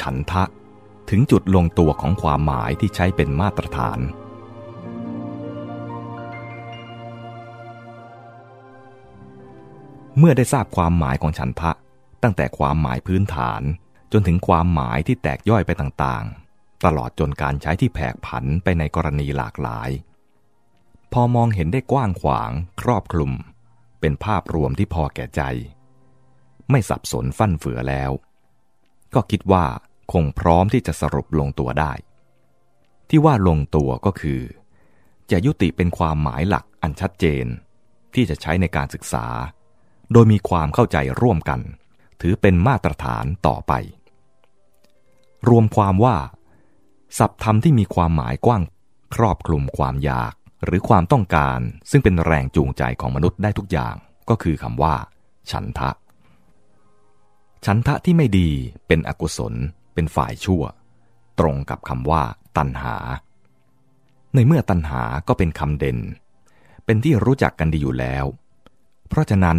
ฉันทะ ถึงจุดลงตัวของความหมายที่ใช้เป็นมาตรฐาน เมื่อได้ทราบความหมายของฉันทะ ตั้งแต่ความหมายพื้นฐาน จนถึงความหมายที่แตกย่อยไปต่างๆ ตลอดจนการใช้ที่แผกผันไปในกรณีหลากหลาย พอมองเห็นได้กว้างขวาง ครอบคลุม เป็นภาพรวมที่พอแก่ใจไม่สับสนฟั่นเฟือแล้ว ก็คิดว่า คงพร้อมที่จะสรุปลงตัวได้ ที่ว่าลงตัวก็คือจะยุติเป็นความหมายหลักอันชัดเจน ที่จะใช้ในการศึกษา โดยมีความเข้าใจร่วมกัน ถือเป็นมาตรฐานต่อไป รวมความว่า ศัพท์ธรรมที่มีความหมายกว้างครอบคลุมความอยากหรือความต้องการ ซึ่งเป็นแรงจูงใจของมนุษย์ได้ทุกอย่างก็คือคำว่า ฉันทะ ฉันทะที่ไม่ดีเป็นอกุศล เป็นฝ่ายชั่ว ตรงกับคำว่า ตัณหา ในเมื่อตัณหาก็เป็นคำเด่น เป็นที่รู้จักกันดีอยู่แล้ว เพราะฉะนั้น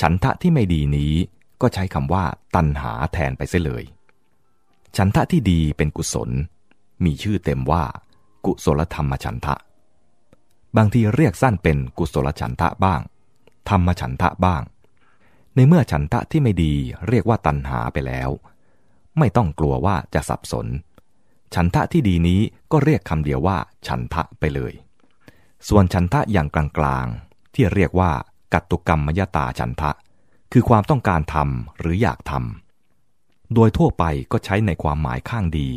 ฉันทะที่ไม่ดีนี้ก็ใช้คำว่า ตัณหาแทนไปเสียเลย ฉันทะที่ดีเป็นกุศล มีชื่อเต็มว่า กุศลธรรมฉันทะ บางทีเรียกสั้นเป็นกุศลฉันทะบ้าง ธรรมฉันทะบ้าง ในเมื่อฉันทะที่ไม่ดีเรียกว่าตัณหาไปแล้ว ไม่ต้องกลัวว่าจะสับสน ฉันทะที่ดีนี้ก็เรียกคำเดียวว่า ฉันทะไปเลย ส่วนฉันทะอย่างกลางๆ ที่เรียกว่า กัตตุกรรมมยตาฉันทะ คือความต้องการทำหรืออยากทำโดยทั่วไปก็ใช้ในความหมายข้างดี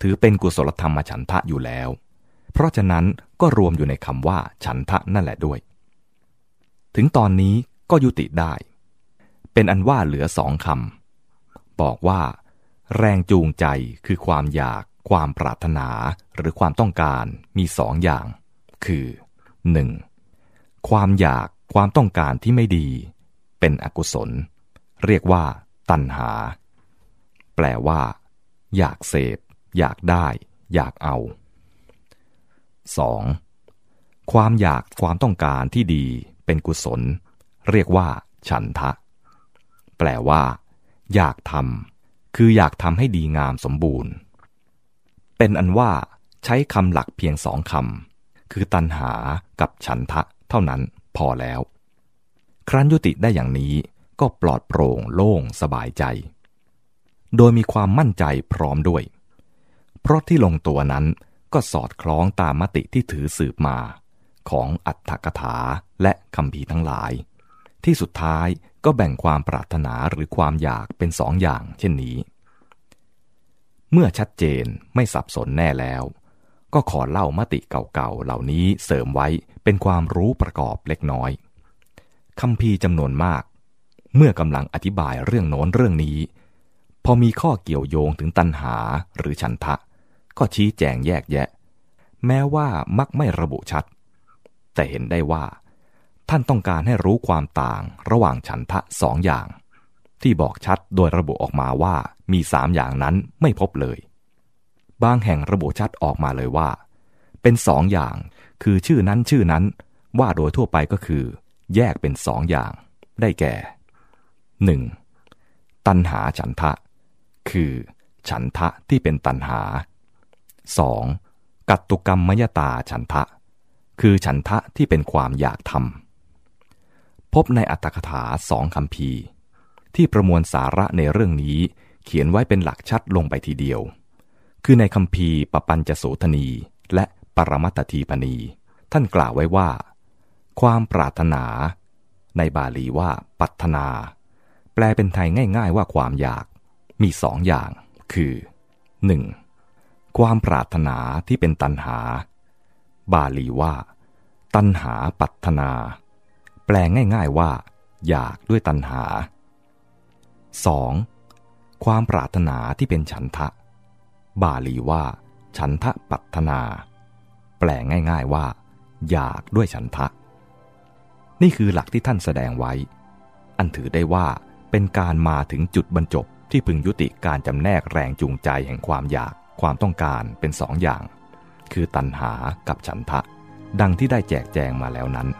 ถือเป็นกุศลธรรมฉันทะอยู่แล้ว เพราะฉะนั้นก็รวมอยู่ในคำว่า ฉันทะนั่นแหละด้วย ถึงตอนนี้ก็ยุติได้ เป็นอันว่าเหลือสองคำบอกว่า แรงจูงใจคือความอยาก ความปรารถนา หรือความต้องการมีสองอย่าง คือ 1. ความอยากความต้องการที่ไม่ดี เป็นอกุศล เรียกว่า ตัณหา แปลว่า อยากเสพ อยากได้ อยากเอา 2. ความอยากความต้องการที่ดี เป็นกุศล เรียกว่า ฉันทะ แปลว่า อยากทำ คืออยากทำให้ดีงามสมบูรณ์ เป็นอันว่าใช้คำหลักเพียงสองคำ คือตัณหากับฉันทะเท่านั้นพอแล้ว ครั้นยุติได้อย่างนี้ก็ปลอดโปร่งโล่งสบายใจ โดยมีความมั่นใจพร้อมด้วย เพราะที่ลงตัวนั้นก็สอดคล้องตามมติที่ถือสืบมา ของอัตถกถาและคำพีทั้งหลาย ที่สุดท้าย ก็แบ่งความปรารถนาหรือความอยากเป็นสองอย่างเช่นนี้ เมื่อชัดเจนไม่สับสนแน่แล้ว ก็ขอเล่ามติเก่าๆเหล่านี้เสริมไว้เป็นความรู้ประกอบเล็กน้อยคำพีจำนวนมาก เมื่อกำลังอธิบายเรื่องโน้นเรื่องนี้ พอมีข้อเกี่ยวโยงถึงตัณหาหรือฉันทะ ก็ชี้แจงแยกแยะ แม้ว่ามักไม่ระบุชัด แต่เห็นได้ว่า ท่านต้องการให้รู้ความต่างระหว่างฉันทะสองอย่าง ที่บอกชัดโดยระบุออกมาว่ามีสามอย่างนั้นไม่พบเลย บางแห่งระบุชัดออกมาเลยว่า เป็นสองอย่าง คือชื่อนั้นชื่อนั้น ว่าโดยทั่วไปก็คือ แยกเป็นสองอย่าง ได้แก่ 1. ตัณหาฉันทะ คือ ฉันทะที่เป็นตัณหา 2. กัตตุกรรมมยตาฉันทะ คือฉันทะที่เป็นความอยากทำ พบในอัตถกถาสองคำพีที่ประมวลสาระในเรื่องนี้เขียนไว้เป็นหลักชัดลงไปทีเดียว คือในคำพีปปัญจโสธนี และปรมัตทีปณี ท่านกล่าวไว้ว่า ความปรารถนา ในบาลีว่าปัตนา แปลเป็นไทยง่าย ๆ ว่าความอยากมีสองอย่าง คือ 1. ความปรารถนาที่เป็นตัณหา บาลีว่า ตัณหาปัตนา แปลงง่าย ๆว่า อยากด้วยตัณหา 2. ความปรารถนาที่เป็นฉันทะ บาลีว่า ฉันทะปัตนา แปลง่าย ๆว่า อยากด้วยฉันทะ นี่คือหลักที่ท่านแสดงไว้ อันถือได้ว่าเป็นการมาถึงจุดบรรจบที่พึงยุติการจำแนกแรงจูงใจแห่งความอยากความต้องการเป็นสองอย่าง คือตัณหากับฉันทะ ดังที่ได้แจกแจงมาแล้วนั้น